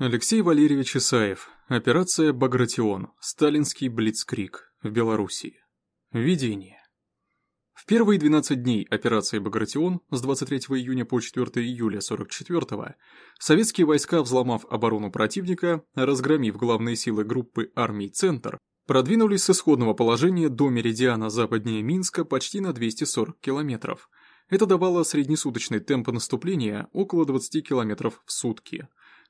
Алексей Валерьевич Исаев. Операция «Багратион». Сталинский Блицкрик. В Белоруссии. Введение. В первые 12 дней операции «Багратион» с 23 июня по 4 июля 44-го советские войска, взломав оборону противника, разгромив главные силы группы армий «Центр», продвинулись с исходного положения до меридиана западнее Минска почти на 240 километров. Это давало среднесуточный темп наступления около 20 километров в сутки.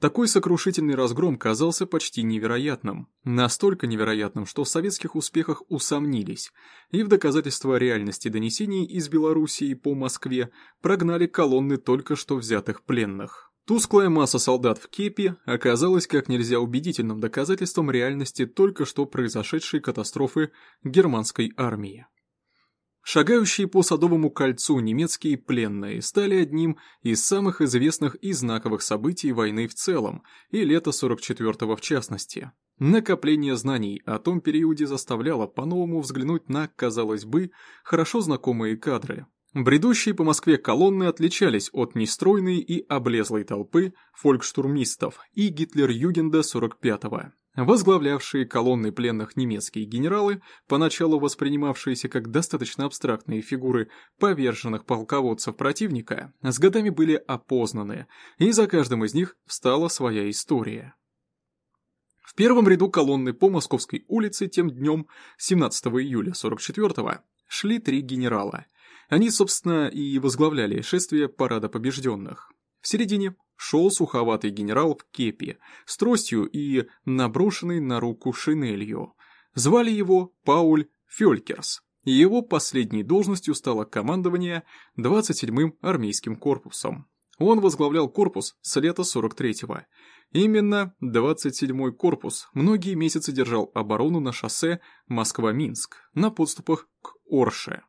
Такой сокрушительный разгром казался почти невероятным. Настолько невероятным, что в советских успехах усомнились, и в доказательство реальности донесений из Белоруссии по Москве прогнали колонны только что взятых пленных. Тусклая масса солдат в кепи оказалась как нельзя убедительным доказательством реальности только что произошедшей катастрофы германской армии. Шагающие по Садовому кольцу немецкие пленные стали одним из самых известных и знаковых событий войны в целом, и лета 44-го в частности. Накопление знаний о том периоде заставляло по-новому взглянуть на, казалось бы, хорошо знакомые кадры. Бредущие по Москве колонны отличались от нестройной и облезлой толпы фолькштурмистов и Гитлер-Югенда 45-го. Возглавлявшие колонны пленных немецкие генералы, поначалу воспринимавшиеся как достаточно абстрактные фигуры поверженных полководцев противника, с годами были опознаны, и за каждым из них встала своя история. В первом ряду колонны по Московской улице тем днем 17 июля 44-го шли три генерала. Они, собственно, и возглавляли шествие парада побежденных. В середине шел суховатый генерал в кепи, с тростью и наброшенной на руку шинелью. Звали его Пауль Фелькерс. Его последней должностью стало командование 27-м армейским корпусом. Он возглавлял корпус с лета 43-го. Именно 27-й корпус многие месяцы держал оборону на шоссе Москва-Минск на подступах к Орше.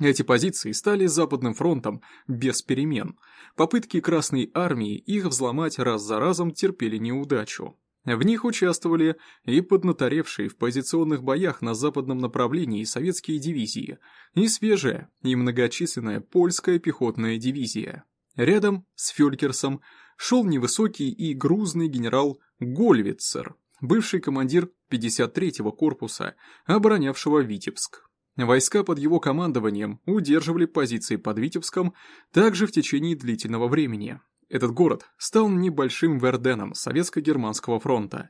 Эти позиции стали Западным фронтом без перемен. Попытки Красной Армии их взломать раз за разом терпели неудачу. В них участвовали и поднаторевшие в позиционных боях на западном направлении советские дивизии, и свежая, и многочисленная польская пехотная дивизия. Рядом с Фелькерсом шел невысокий и грузный генерал Гольвицер, бывший командир 53-го корпуса, оборонявшего Витебск. Войска под его командованием удерживали позиции под Витебском также в течение длительного времени. Этот город стал небольшим Верденом Советско-Германского фронта.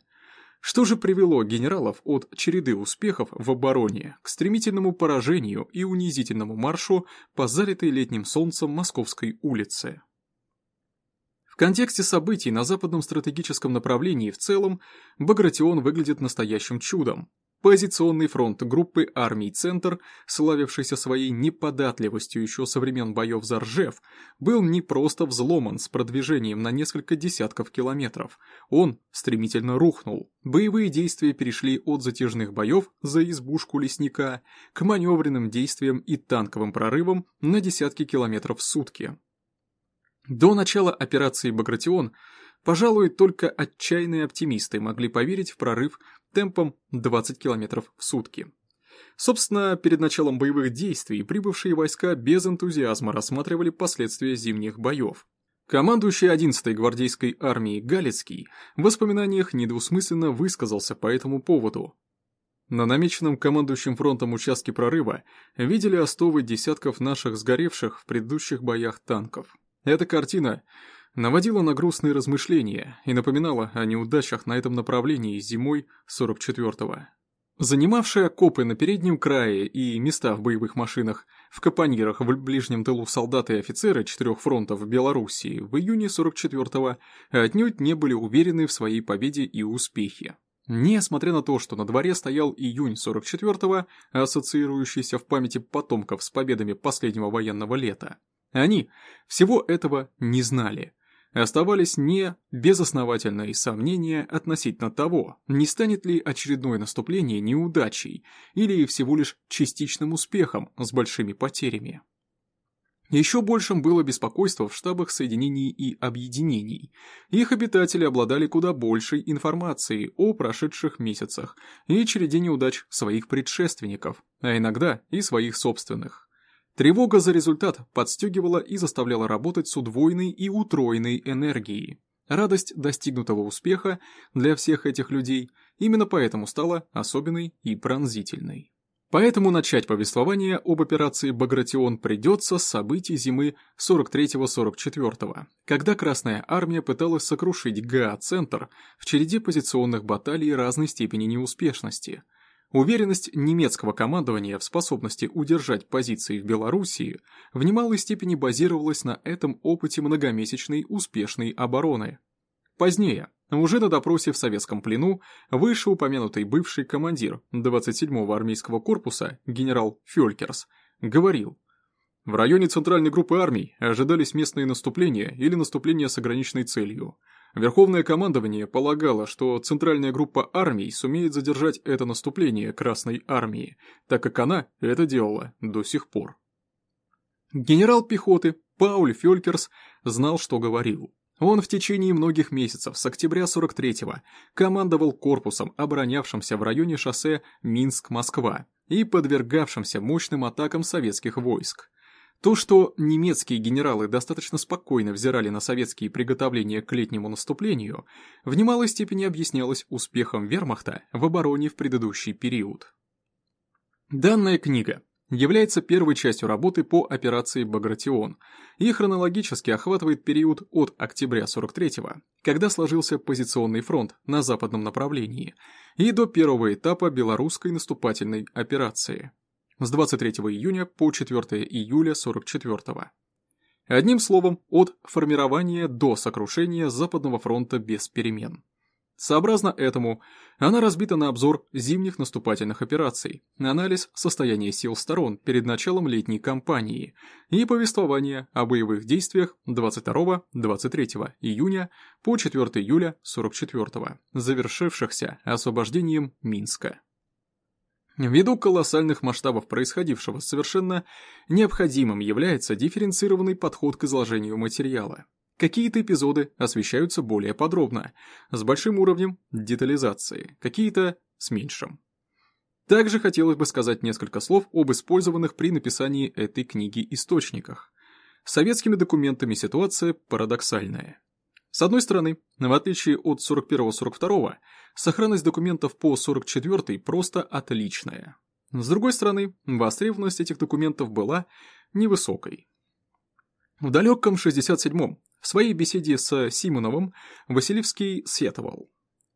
Что же привело генералов от череды успехов в обороне к стремительному поражению и унизительному маршу по залитой летним солнцем Московской улице? В контексте событий на западном стратегическом направлении в целом Багратион выглядит настоящим чудом, Позиционный фронт группы армий «Центр», славившийся своей неподатливостью еще со времен боев за Ржев, был не просто взломан с продвижением на несколько десятков километров. Он стремительно рухнул. Боевые действия перешли от затяжных боев за избушку лесника к маневренным действиям и танковым прорывам на десятки километров в сутки. До начала операции «Багратион» Пожалуй, только отчаянные оптимисты могли поверить в прорыв темпом 20 км в сутки. Собственно, перед началом боевых действий прибывшие войска без энтузиазма рассматривали последствия зимних боев. Командующий 11-й гвардейской армией Галицкий в воспоминаниях недвусмысленно высказался по этому поводу. На намеченном командующим фронтом участке прорыва видели остовы десятков наших сгоревших в предыдущих боях танков. Эта картина наводила на грустные размышления и напоминала о неудачах на этом направлении зимой 44-го. Занимавшие окопы на переднем крае и места в боевых машинах, в капонирах в ближнем тылу солдаты и офицеры четырех фронтов Белоруссии в июне 44-го отнюдь не были уверены в своей победе и успехе. Несмотря на то, что на дворе стоял июнь 44-го, ассоциирующийся в памяти потомков с победами последнего военного лета, они всего этого не знали – оставались не безосновательные сомнения относительно того, не станет ли очередное наступление неудачей или всего лишь частичным успехом с большими потерями. Еще большим было беспокойство в штабах соединений и объединений. Их обитатели обладали куда большей информацией о прошедших месяцах и череде неудач своих предшественников, а иногда и своих собственных. Тревога за результат подстегивала и заставляла работать с удвоенной и утроенной энергией. Радость достигнутого успеха для всех этих людей именно поэтому стала особенной и пронзительной. Поэтому начать повествование об операции «Багратион» придется с событий зимы 43-44, когда Красная Армия пыталась сокрушить ГА-центр в череде позиционных баталий разной степени неуспешности. Уверенность немецкого командования в способности удержать позиции в Белоруссии в немалой степени базировалась на этом опыте многомесячной успешной обороны. Позднее, уже на допросе в советском плену вышеупомянутый бывший командир 27-го армейского корпуса генерал Фелькерс говорил, в районе центральной группы армий ожидались местные наступления или наступления с ограниченной целью. Верховное командование полагало, что центральная группа армий сумеет задержать это наступление Красной армии, так как она это делала до сих пор. Генерал пехоты Пауль Фелькерс знал, что говорил. Он в течение многих месяцев с октября 43-го командовал корпусом, оборонявшимся в районе шоссе Минск-Москва и подвергавшимся мощным атакам советских войск. То, что немецкие генералы достаточно спокойно взирали на советские приготовления к летнему наступлению, в немалой степени объяснялось успехом вермахта в обороне в предыдущий период. Данная книга является первой частью работы по операции «Багратион» и хронологически охватывает период от октября 43-го, когда сложился позиционный фронт на западном направлении, и до первого этапа белорусской наступательной операции с 23 июня по 4 июля 44-го. Одним словом, от формирования до сокрушения Западного фронта без перемен. Сообразно этому, она разбита на обзор зимних наступательных операций, анализ состояния сил сторон перед началом летней кампании и повествование о боевых действиях 22-23 июня по 4 июля 44 завершившихся освобождением Минска. Ввиду колоссальных масштабов происходившего совершенно необходимым является дифференцированный подход к изложению материала. Какие-то эпизоды освещаются более подробно, с большим уровнем детализации, какие-то с меньшим. Также хотелось бы сказать несколько слов об использованных при написании этой книги источниках. С советскими документами ситуация парадоксальная. С одной стороны, в отличие от 41-42, сохранность документов по 44 просто отличная. С другой стороны, востребованность этих документов была невысокой. В далеком 67-м в своей беседе с Симоновым Василевский сетовал.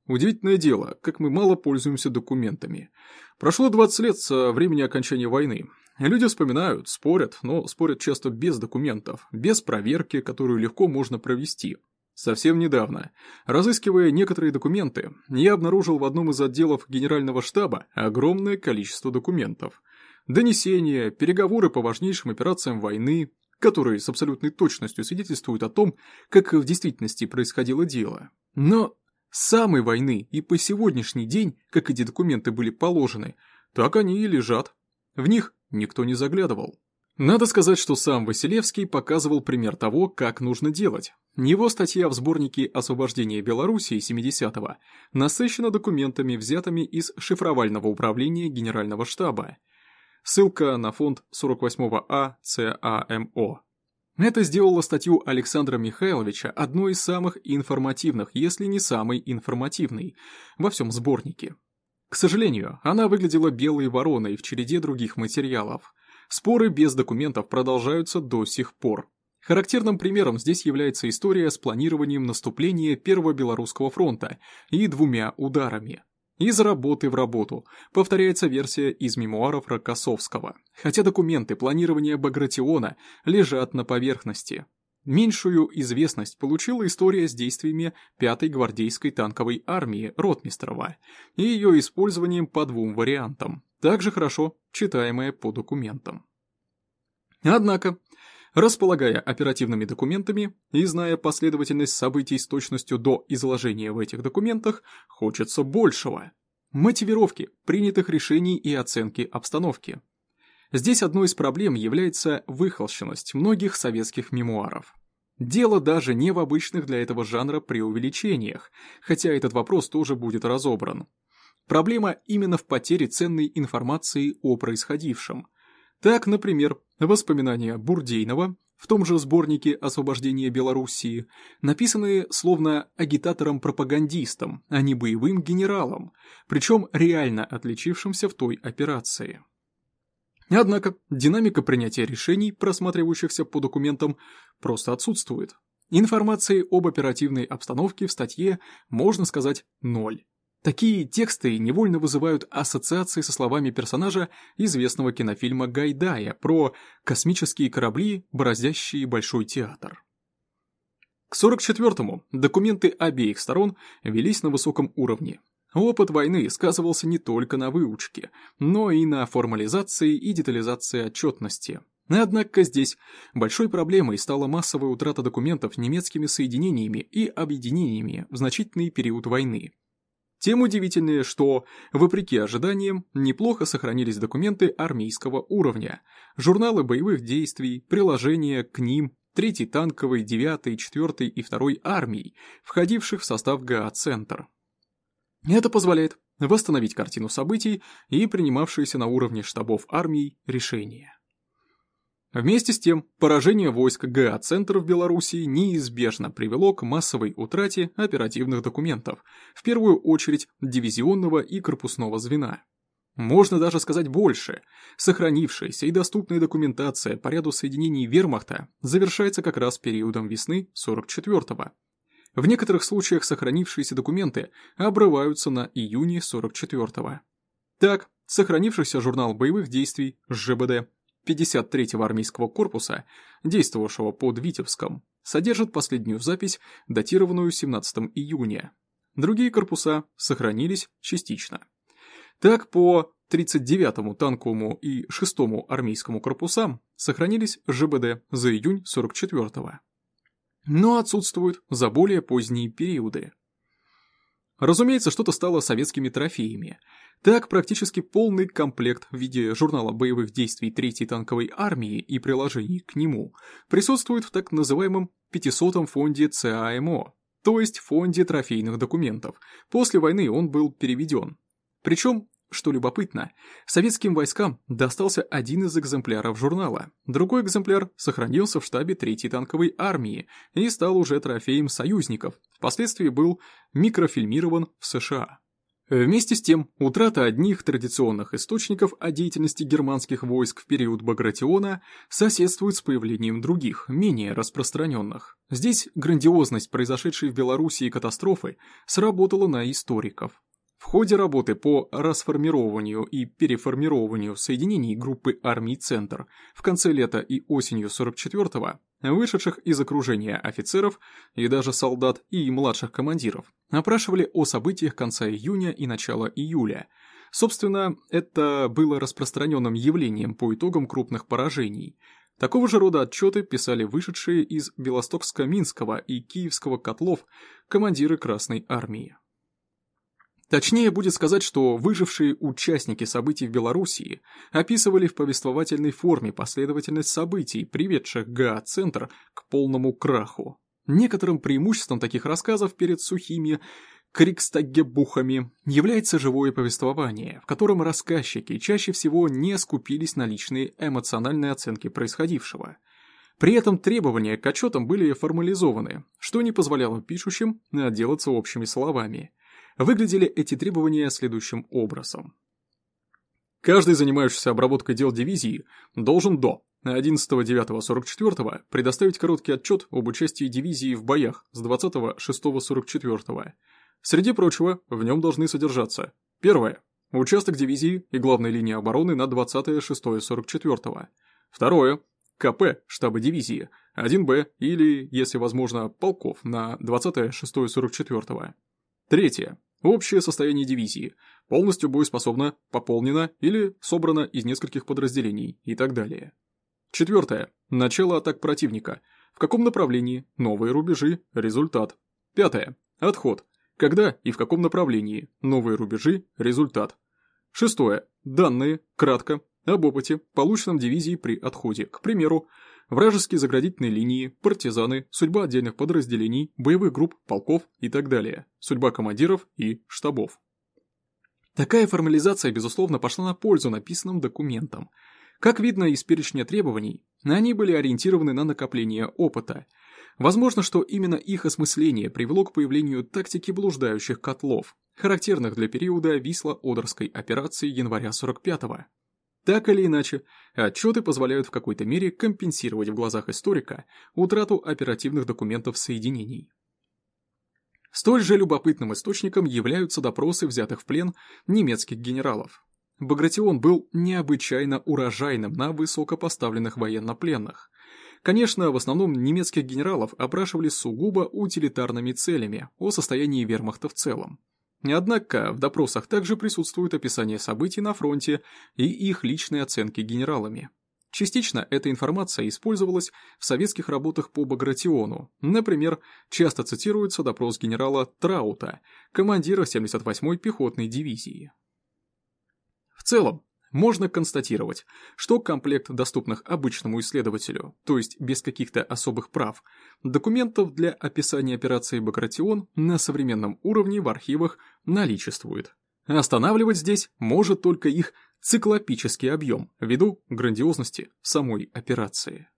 Удивительное дело, как мы мало пользуемся документами. Прошло 20 лет со времени окончания войны. Люди вспоминают, спорят, но спорят часто без документов, без проверки, которую легко можно провести. Совсем недавно, разыскивая некоторые документы, я обнаружил в одном из отделов генерального штаба огромное количество документов. Донесения, переговоры по важнейшим операциям войны, которые с абсолютной точностью свидетельствуют о том, как в действительности происходило дело. Но самой войны и по сегодняшний день, как эти документы были положены, так они и лежат. В них никто не заглядывал. Надо сказать, что сам Василевский показывал пример того, как нужно делать. Его статья в сборнике «Освобождение Белоруссии» 70-го насыщена документами, взятыми из шифровального управления Генерального штаба. Ссылка на фонд 48А ЦАМО. Это сделало статью Александра Михайловича одной из самых информативных, если не самой информативной, во всем сборнике. К сожалению, она выглядела белой вороной в череде других материалов. Споры без документов продолжаются до сих пор. Характерным примером здесь является история с планированием наступления Первого Белорусского фронта и двумя ударами. Из работы в работу повторяется версия из мемуаров Рокоссовского, хотя документы планирования Багратиона лежат на поверхности. Меньшую известность получила история с действиями 5-й гвардейской танковой армии Ротмистрова и ее использованием по двум вариантам, также хорошо читаемая по документам. Однако, Располагая оперативными документами и зная последовательность событий с точностью до изложения в этих документах, хочется большего. Мотивировки, принятых решений и оценки обстановки. Здесь одной из проблем является выхолщенность многих советских мемуаров. Дело даже не в обычных для этого жанра преувеличениях, хотя этот вопрос тоже будет разобран. Проблема именно в потере ценной информации о происходившем – так, например, воспоминания Бурдейнова в том же сборнике «Освобождение Белоруссии», написанные словно агитатором-пропагандистом, а не боевым генералом, причем реально отличившимся в той операции. Однако динамика принятия решений, просматривающихся по документам, просто отсутствует. Информации об оперативной обстановке в статье, можно сказать, ноль. Такие тексты невольно вызывают ассоциации со словами персонажа известного кинофильма Гайдая про космические корабли, бороздящие Большой театр. К 44-му документы обеих сторон велись на высоком уровне. Опыт войны сказывался не только на выучке, но и на формализации и детализации отчетности. Однако здесь большой проблемой стала массовая утрата документов немецкими соединениями и объединениями в значительный период войны. Тем удивительнее, что, вопреки ожиданиям, неплохо сохранились документы армейского уровня, журналы боевых действий, приложения к ним, 3-й танковой, 9-й, 4-й и 2-й армий, входивших в состав ГА-центр. Это позволяет восстановить картину событий и принимавшиеся на уровне штабов армий решения. Вместе с тем, поражение войск ГА-центр в Белоруссии неизбежно привело к массовой утрате оперативных документов, в первую очередь дивизионного и корпусного звена. Можно даже сказать больше. Сохранившаяся и доступная документация по ряду соединений вермахта завершается как раз периодом весны 44-го. В некоторых случаях сохранившиеся документы обрываются на июне 44-го. Так, сохранившийся журнал боевых действий ЖБД 53-го армейского корпуса, действовавшего под Витебском, содержит последнюю запись, датированную 17 июня. Другие корпуса сохранились частично. Так, по 39-му танковому и 6-му армейскому корпусам сохранились ЖБД за июнь 44-го. Но отсутствуют за более поздние периоды. Разумеется, что-то стало советскими трофеями – так, практически полный комплект в виде журнала боевых действий 3-й танковой армии и приложений к нему присутствует в так называемом 500-м фонде ЦАМО, то есть фонде трофейных документов. После войны он был переведен. Причем, что любопытно, советским войскам достался один из экземпляров журнала, другой экземпляр сохранился в штабе 3-й танковой армии и стал уже трофеем союзников, впоследствии был микрофильмирован в США. Вместе с тем, утрата одних традиционных источников о деятельности германских войск в период Багратиона соседствует с появлением других, менее распространенных. Здесь грандиозность произошедшей в Белоруссии катастрофы сработала на историков. В ходе работы по расформированию и переформированию соединений группы армий «Центр» в конце лета и осенью 44-го, вышедших из окружения офицеров и даже солдат и младших командиров, опрашивали о событиях конца июня и начала июля. Собственно, это было распространенным явлением по итогам крупных поражений. Такого же рода отчеты писали вышедшие из Белостокско-Минского и Киевского котлов командиры Красной Армии. Точнее будет сказать, что выжившие участники событий в Белоруссии описывали в повествовательной форме последовательность событий, приведших ГА-центр к полному краху. Некоторым преимуществом таких рассказов перед сухими крикстагебухами является живое повествование, в котором рассказчики чаще всего не скупились на личные эмоциональные оценки происходившего. При этом требования к отчетам были формализованы, что не позволяло пишущим отделаться общими словами – Выглядели эти требования следующим образом. Каждый, занимающийся обработкой дел дивизии, должен до 11.09.44 предоставить короткий отчет об участии дивизии в боях с 20.06.44. Среди прочего, в нем должны содержаться Первое. Участок дивизии и главной линии обороны на 20.06.44. Второе. КП штаба дивизии 1Б или, если возможно, полков на 20.06.44. Третье. Общее состояние дивизии. Полностью боеспособна, пополнена или собрана из нескольких подразделений и так далее. Четвертое. Начало атак противника. В каком направлении? Новые рубежи. Результат. Пятое. Отход. Когда и в каком направлении? Новые рубежи. Результат. Шестое. Данные. Кратко. Об опыте, полученном дивизией при отходе. К примеру, вражеские заградительные линии, партизаны, судьба отдельных подразделений, боевых групп, полков и так далее, судьба командиров и штабов. Такая формализация, безусловно, пошла на пользу написанным документам. Как видно из перечня требований, они были ориентированы на накопление опыта. Возможно, что именно их осмысление привело к появлению тактики блуждающих котлов, характерных для периода Висло-Одерской операции января 45-го. Так или иначе, отчеты позволяют в какой-то мере компенсировать в глазах историка утрату оперативных документов соединений. Столь же любопытным источником являются допросы взятых в плен немецких генералов. Багратион был необычайно урожайным на высокопоставленных военнопленных. Конечно, в основном немецких генералов опрашивали сугубо утилитарными целями о состоянии вермахта в целом. Однако в допросах также присутствует описание событий на фронте и их личные оценки генералами. Частично эта информация использовалась в советских работах по Багратиону. Например, часто цитируется допрос генерала Траута, командира 78-й пехотной дивизии. В целом, можно констатировать, что комплект доступных обычному исследователю, то есть без каких-то особых прав, документов для описания операции Багратион на современном уровне в архивах наличествует. Останавливать здесь может только их циклопический объем ввиду грандиозности самой операции.